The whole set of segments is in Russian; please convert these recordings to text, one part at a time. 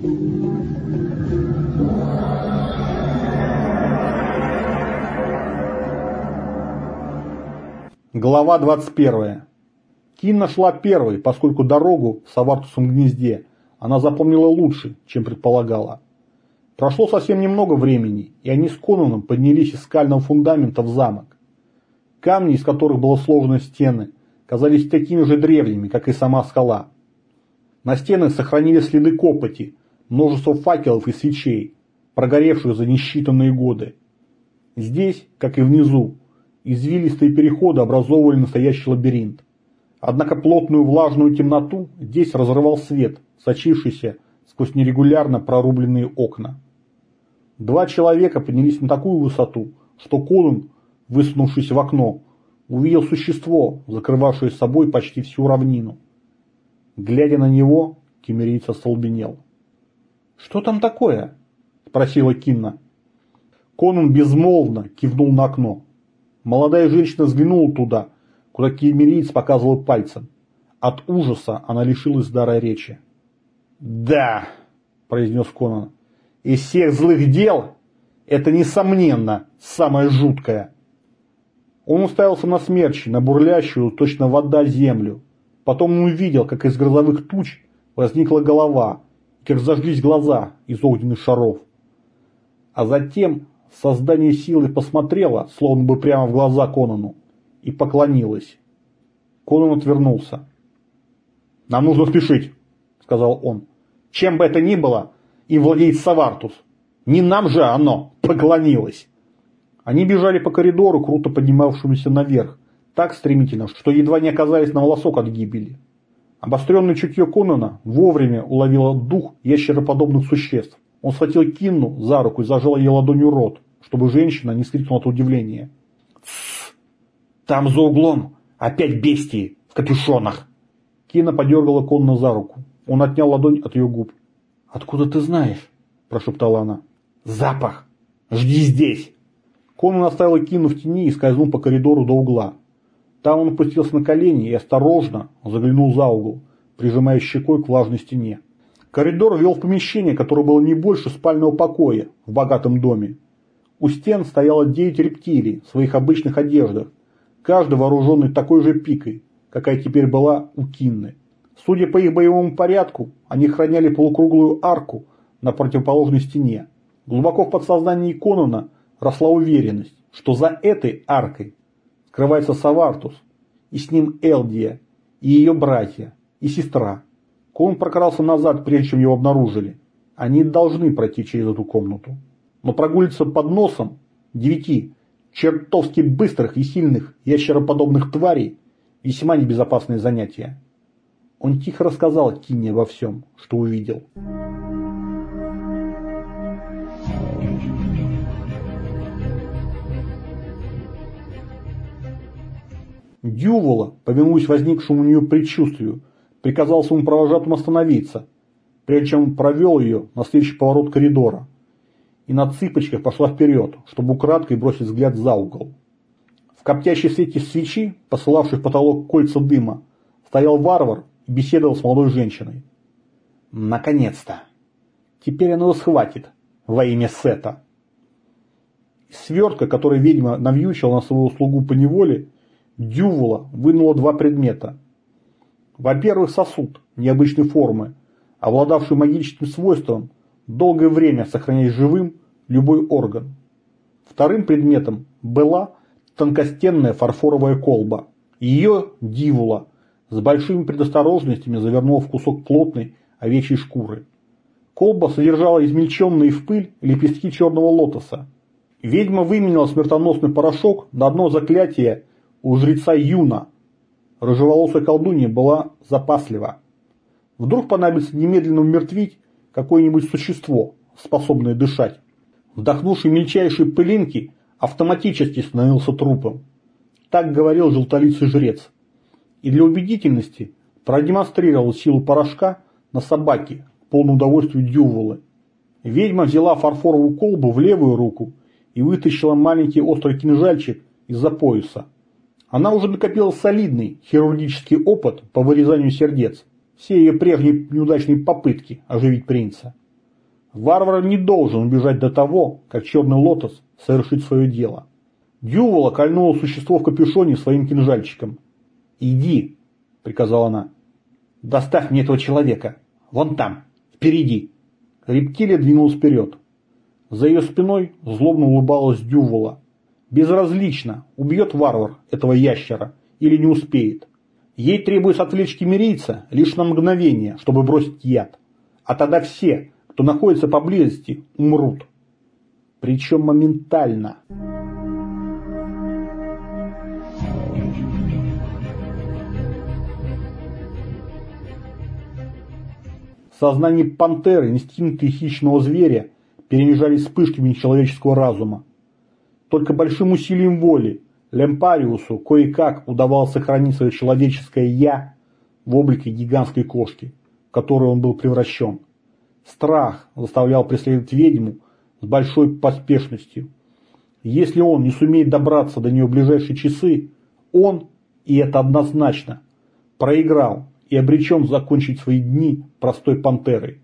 Глава 21. Кинна шла первой, поскольку дорогу в Савартусом гнезде она запомнила лучше, чем предполагала. Прошло совсем немного времени, и они с Конаном поднялись из скального фундамента в замок. Камни, из которых было сложены стены, казались такими же древними, как и сама скала. На стенах сохранились следы копоти, множество факелов и свечей, прогоревших за несчитанные годы. Здесь, как и внизу, извилистые переходы образовывали настоящий лабиринт. Однако плотную влажную темноту здесь разрывал свет, сочившийся сквозь нерегулярно прорубленные окна. Два человека поднялись на такую высоту, что Колин, высунувшись в окно, увидел существо, закрывавшее собой почти всю равнину. Глядя на него, кемерийца столбенел. «Что там такое?» – спросила Кинна. Конан безмолвно кивнул на окно. Молодая женщина взглянула туда, куда кемериец показывал пальцем. От ужаса она лишилась дара речи. «Да», – произнес Конан, – «из всех злых дел это, несомненно, самое жуткое». Он уставился на смерчи, на бурлящую, точно вода, землю. Потом он увидел, как из грозовых туч возникла голова, как зажглись глаза из огненных шаров. А затем создание силы посмотрело, словно бы прямо в глаза Конану, и поклонилось. Конан отвернулся. «Нам нужно спешить», — сказал он. «Чем бы это ни было, им владеет Савартус. Не нам же оно поклонилось». Они бежали по коридору, круто поднимавшемуся наверх, так стремительно, что едва не оказались на волосок от гибели. Обостренное чутье Конана вовремя уловило дух ящероподобных существ. Он схватил Кинну за руку и зажал ей ладонью рот, чтобы женщина не скрикнула от удивления. «Тссс! Там за углом опять бестии в капюшонах!» Кина подергала Конна за руку. Он отнял ладонь от ее губ. «Откуда ты знаешь?» – прошептала она. «Запах! Жди здесь!» Конан оставил Кину в тени и скользнул по коридору до угла. Там он опустился на колени и осторожно заглянул за угол, прижимая щекой к влажной стене. Коридор вел в помещение, которое было не больше спального покоя в богатом доме. У стен стояло девять рептилий в своих обычных одеждах, каждый вооруженный такой же пикой, какая теперь была у Кинны. Судя по их боевому порядку, они храняли полукруглую арку на противоположной стене. Глубоко в подсознании Конона росла уверенность, что за этой аркой скрывается Савартус, и с ним Элдия, и ее братья, и сестра. Кон прокрался назад, прежде чем его обнаружили. Они должны пройти через эту комнату. Но прогулиться под носом девяти чертовски быстрых и сильных ящероподобных тварей весьма небезопасное занятие. Он тихо рассказал Кине обо всем, что увидел. Дювола, повинуясь возникшему у нее предчувствию, приказал своему провожатому остановиться, прежде чем провел ее на следующий поворот коридора, и на цыпочках пошла вперед, чтобы украдкой бросить взгляд за угол. В коптящей свете свечи, посылавшей в потолок кольца дыма, стоял варвар и беседовал с молодой женщиной. Наконец-то! Теперь она его схватит во имя Сета. Свертка, который ведьма навьючила на свою слугу по неволе, Дювола вынула два предмета. Во-первых, сосуд необычной формы, обладавший магическим свойством долгое время сохранять живым любой орган. Вторым предметом была тонкостенная фарфоровая колба. Ее Дивула с большими предосторожностями завернула в кусок плотной овечьей шкуры. Колба содержала измельченные в пыль лепестки черного лотоса. Ведьма выменила смертоносный порошок на одно заклятие у жреца Юна. Рыжеволосая колдунья была запаслива. Вдруг понадобится немедленно умертвить какое-нибудь существо, способное дышать. Вдохнувший мельчайшие пылинки автоматически становился трупом. Так говорил желтолицый жрец. И для убедительности продемонстрировал силу порошка на собаке, полное удовольствие дюволы. Ведьма взяла фарфоровую колбу в левую руку и вытащила маленький острый кинжальчик из-за пояса. Она уже накопила солидный хирургический опыт по вырезанию сердец. Все ее прежние неудачные попытки оживить принца. Варвар не должен убежать до того, как черный лотос совершит свое дело. Дювола кольнуло существо в капюшоне своим кинжальчиком. «Иди», — приказала она. «Доставь мне этого человека. Вон там, впереди». Рептилия двинулась вперед. За ее спиной злобно улыбалась Дювола. Безразлично, убьет варвар этого ящера или не успеет. Ей требуется отвлечь кемерийца лишь на мгновение, чтобы бросить яд. А тогда все, кто находится поблизости, умрут. Причем моментально. В сознании пантеры инстинкты хищного зверя перемежались вспышками нечеловеческого разума. Только большим усилием воли Лемпариусу кое-как удавалось сохранить свое человеческое «я» в облике гигантской кошки, в которую он был превращен. Страх заставлял преследовать ведьму с большой поспешностью. Если он не сумеет добраться до нее в ближайшие часы, он, и это однозначно, проиграл и обречен закончить свои дни простой пантерой.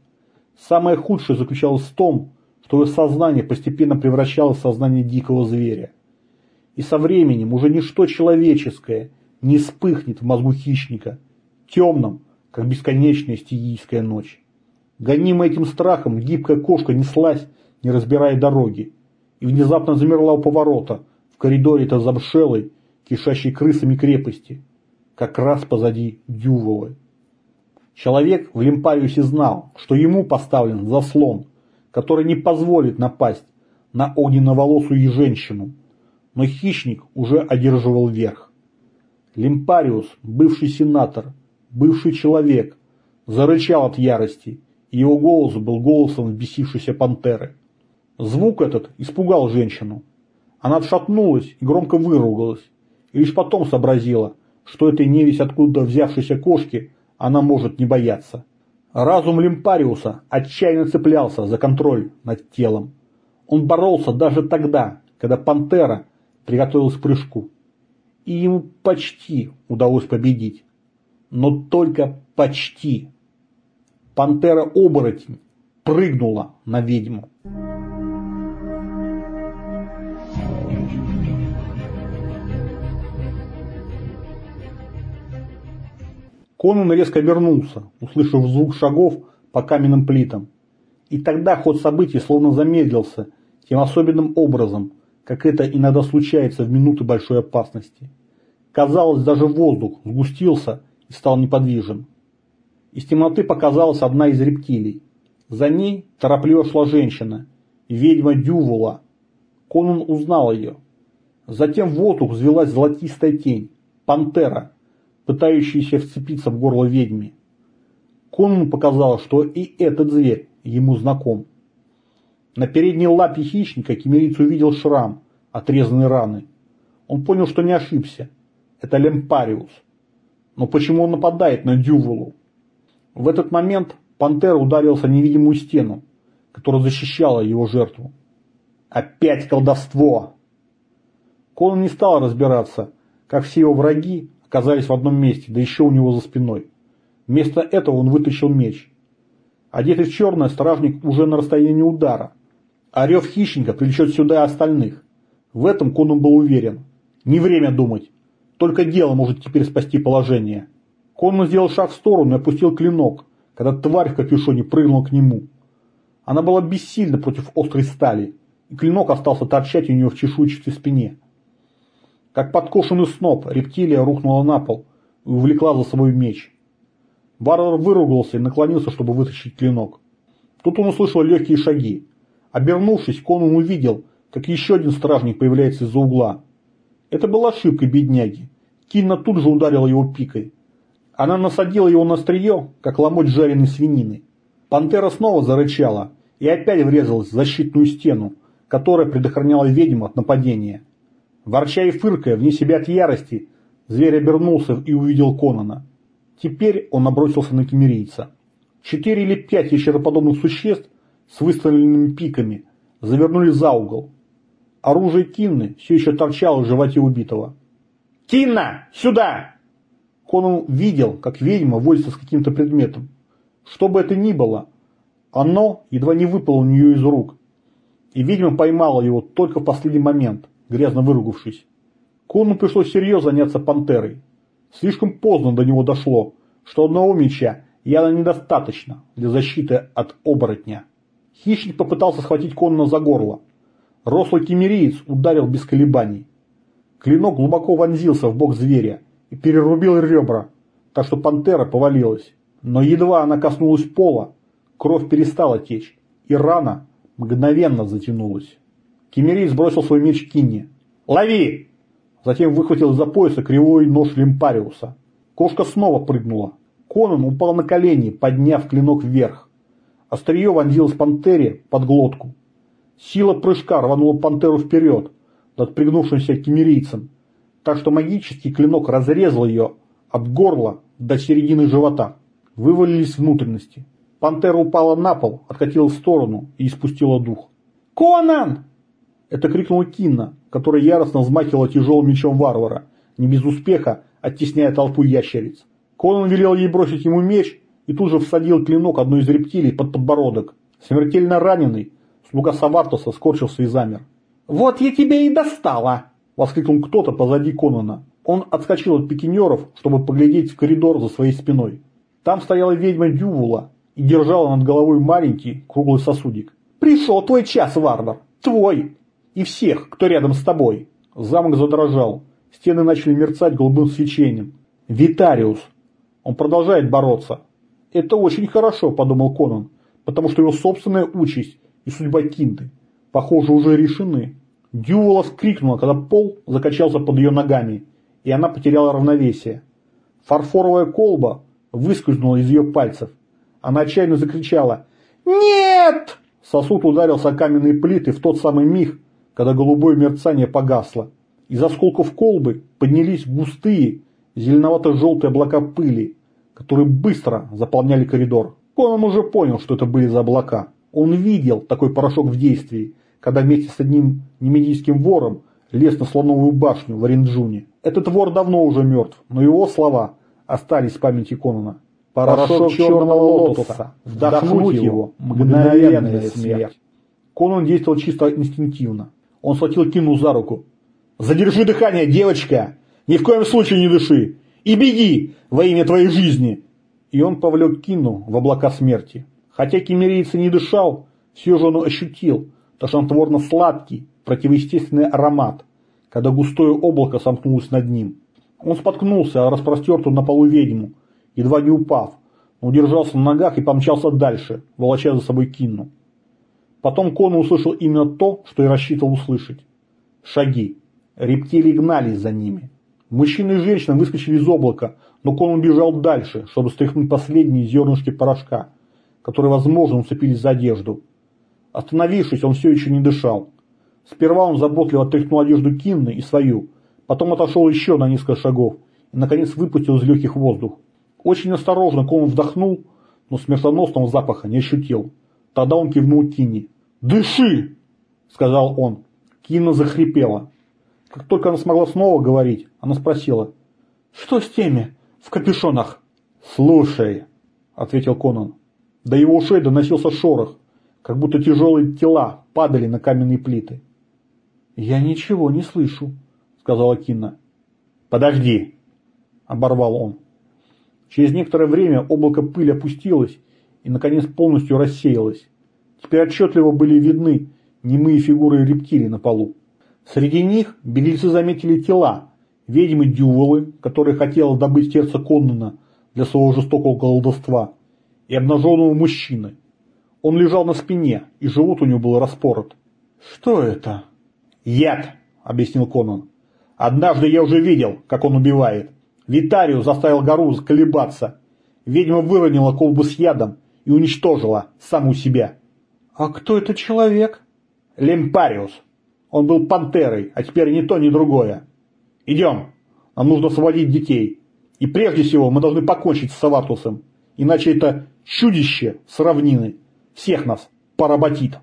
Самое худшее заключалось в том, что сознание постепенно превращалось в сознание дикого зверя. И со временем уже ничто человеческое не вспыхнет в мозгу хищника, темном, как бесконечная стигийская ночь. Гонимая этим страхом, гибкая кошка неслась, не разбирая дороги, и внезапно замерла у поворота, в коридоре этой замшелой, кишащей крысами крепости, как раз позади Дюволы. Человек в Лимпариусе знал, что ему поставлен заслон, который не позволит напасть на огненно-волосую женщину, но хищник уже одерживал верх. Лимпариус, бывший сенатор, бывший человек, зарычал от ярости, и его голос был голосом взбесившейся пантеры. Звук этот испугал женщину. Она отшатнулась и громко выругалась, и лишь потом сообразила, что этой невесть откуда взявшейся кошки она может не бояться. Разум Лимпариуса отчаянно цеплялся за контроль над телом. Он боролся даже тогда, когда пантера приготовилась к прыжку. И ему почти удалось победить. Но только почти. Пантера-оборотень прыгнула на ведьму. Конан резко обернулся, услышав звук шагов по каменным плитам. И тогда ход событий словно замедлился тем особенным образом, как это иногда случается в минуты большой опасности. Казалось, даже воздух сгустился и стал неподвижен. Из темноты показалась одна из рептилий. За ней торопливо шла женщина, ведьма Дювула. Конан узнал ее. Затем в воздух взвелась золотистая тень, пантера, пытающийся вцепиться в горло ведьме. Конану показалось, что и этот зверь ему знаком. На передней лапе хищника кемериц увидел шрам, отрезанной раны. Он понял, что не ошибся. Это Лемпариус. Но почему он нападает на Дюволу? В этот момент пантера ударился невидимую стену, которая защищала его жертву. Опять колдовство! Конан не стал разбираться, как все его враги оказались в одном месте, да еще у него за спиной. Вместо этого он вытащил меч. Одетый в черное, стражник уже на расстоянии удара. А хищника привлечет сюда остальных. В этом Конан был уверен. Не время думать. Только дело может теперь спасти положение. Конан сделал шаг в сторону и опустил клинок, когда тварь в капюшоне прыгнула к нему. Она была бессильна против острой стали, и клинок остался торчать у нее в чешуйчатой спине. Как подкошенный сноп, рептилия рухнула на пол и увлекла за собой меч. Варвар выругался и наклонился, чтобы вытащить клинок. Тут он услышал легкие шаги. Обернувшись, Конан увидел, как еще один стражник появляется из-за угла. Это была ошибка бедняги. Кинна тут же ударила его пикой. Она насадила его на острие, как ломоть жареной свинины. Пантера снова зарычала и опять врезалась в защитную стену, которая предохраняла ведьму от нападения. Ворча и фыркая, вне себя от ярости, зверь обернулся и увидел Конана. Теперь он набросился на кемерийца. Четыре или пять ящероподобных существ с выставленными пиками завернули за угол. Оружие Кинны все еще торчало в животе убитого. «Кинна! Сюда!» Конан видел, как ведьма возится с каким-то предметом. Что бы это ни было, Оно едва не выпало у нее из рук, и ведьма поймала его только в последний момент, грязно выругавшись. Кону пришлось серьезно заняться пантерой. Слишком поздно до него дошло, что одного меча явно недостаточно для защиты от оборотня. Хищник попытался схватить Конна за горло. Рослый кемериец ударил без колебаний. Клинок глубоко вонзился в бок зверя и перерубил ребра, так что пантера повалилась. Но едва она коснулась пола, кровь перестала течь, и рана мгновенно затянулась. Кемерий сбросил свой меч Кинни. «Лови!» Затем выхватил из-за пояса кривой нож Лимпариуса. Кошка снова прыгнула. Конан упал на колени, подняв клинок вверх. Острие вонзилось пантере под глотку. Сила прыжка рванула пантеру вперед, над пригнувшимся кемерийцем, так что магический клинок разрезал ее от горла до середины живота. Вывалились внутренности. Пантера упала на пол, откатила в сторону и испустила дух. «Конан!» Это крикнула Кинна, которая яростно взмахивала тяжелым мечом варвара, не без успеха оттесняя толпу ящериц. Конан велел ей бросить ему меч и тут же всадил клинок одной из рептилий под подбородок. Смертельно раненый, слуга Савартуса скорчился и замер. «Вот я тебя и достала!» – воскликнул кто-то позади Конана. Он отскочил от пикинеров, чтобы поглядеть в коридор за своей спиной. Там стояла ведьма Дювула и держала над головой маленький круглый сосудик. «Пришел твой час, варвар! Твой! И всех, кто рядом с тобой!» Замок задрожал. Стены начали мерцать голубым свечением. «Витариус! Он продолжает бороться!» «Это очень хорошо», – подумал Конан, «потому что его собственная участь и судьба Кинты, похоже, уже решены». Дювола вскрикнула, когда пол закачался под ее ногами, и она потеряла равновесие. Фарфоровая колба выскользнула из ее пальцев. Она отчаянно закричала «Нет!». Сосуд ударился о каменные плиты в тот самый миг, когда голубое мерцание погасло. Из осколков колбы поднялись густые, зеленовато-желтые облака пыли, которые быстро заполняли коридор. Конан уже понял, что это были за облака. Он видел такой порошок в действии, когда вместе с одним немедийским вором лез на слоновую башню в Оренджуне. Этот вор давно уже мертв, но его слова остались в памяти Конана. Порошок, порошок черного лотоса, вдохнуть его, мгновенная смерть. Конан действовал чисто инстинктивно. Он схватил Кину за руку. «Задержи дыхание, девочка! Ни в коем случае не дыши! И беги во имя твоей жизни!» И он повлек Кину в облака смерти. Хотя кемерийца не дышал, все же он ощутил тошнотворно-сладкий, противоестественный аромат, когда густое облако сомкнулось над ним. Он споткнулся о распростертую на полу ведьму, едва не упав, но удержался на ногах и помчался дальше, волоча за собой Кинну. Потом Кон услышал именно то, что и рассчитывал услышать. Шаги. Рептилии гнались за ними. Мужчина и женщина выскочили из облака, но Кон убежал дальше, чтобы стряхнуть последние зернышки порошка, которые, возможно, уцепились за одежду. Остановившись, он все еще не дышал. Сперва он заботливо отряхнул одежду Кинны и свою, потом отошел еще на несколько шагов и, наконец, выпустил из легких воздух. Очень осторожно Кон вдохнул, но смертоносного запаха не ощутил. Тогда он кивнул Кинни. «Дыши!» – сказал он. Кинна захрипела. Как только она смогла снова говорить, она спросила. «Что с теми в капюшонах?» «Слушай», – ответил Конан. До его ушей доносился шорох, как будто тяжелые тела падали на каменные плиты. «Я ничего не слышу», – сказала Кинна. «Подожди», – оборвал он. Через некоторое время облако пыли опустилось и, наконец, полностью рассеялось. Теперь отчетливо были видны немые фигуры рептилий на полу. Среди них беглецы заметили тела, ведьмы Дюволы, которая хотела добыть сердце Коннана для своего жестокого колдовства, и обнаженного мужчины. Он лежал на спине, и живот у него был распорот. «Что это?» «Яд», — объяснил Конан. «Однажды я уже видел, как он убивает. Витарию заставил гору колебаться. Ведьма выронила колбу с ядом и уничтожила саму себя». «А кто этот человек?» «Лемпариус. Он был пантерой, а теперь ни то, ни другое. Идем. Нам нужно освободить детей. И прежде всего мы должны покончить с Савартусом. Иначе это чудище с равнины всех нас поработит.